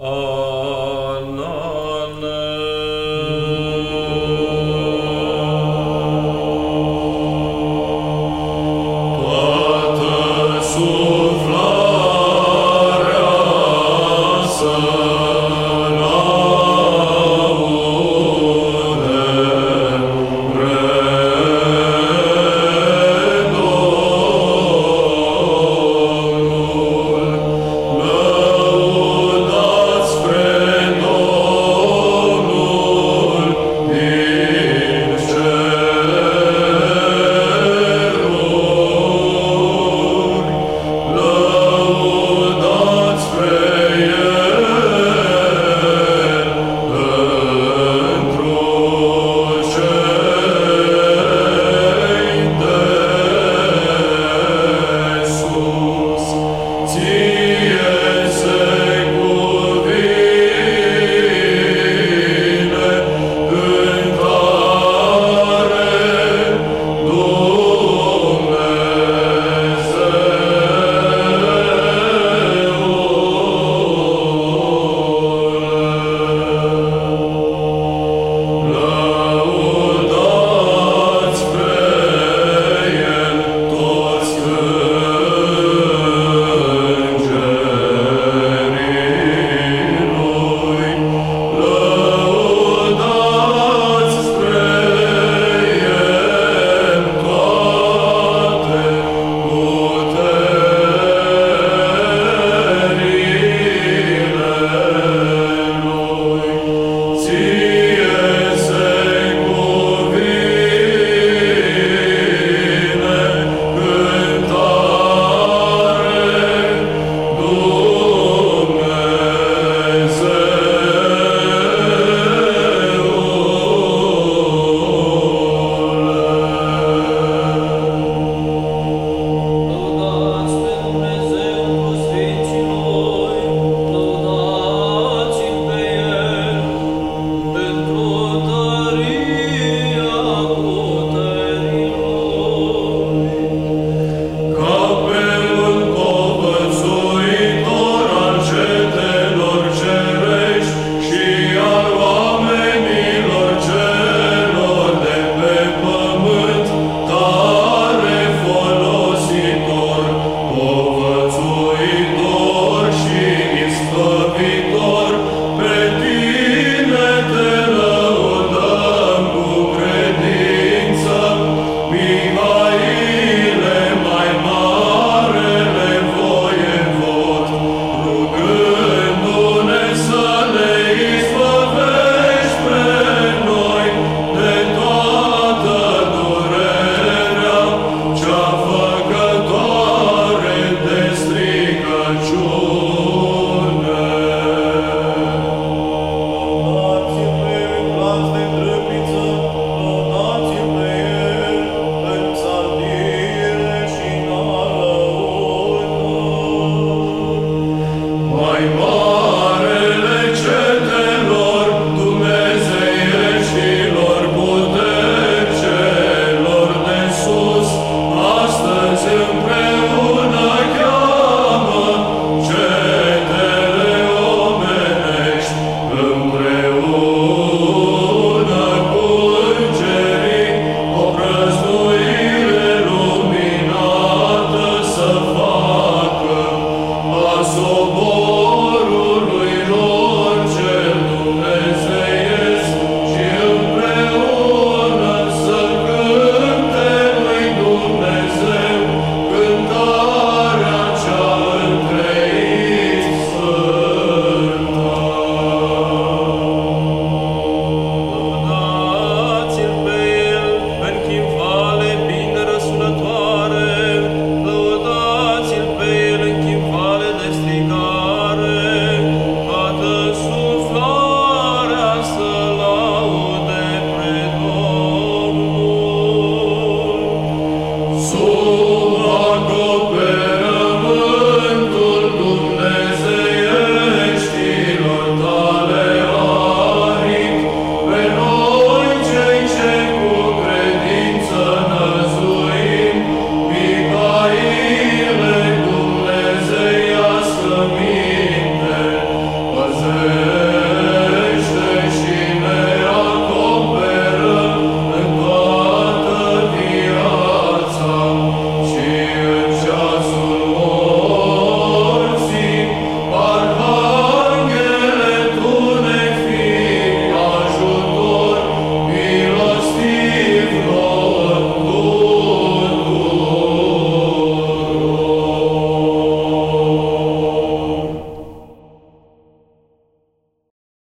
Oh.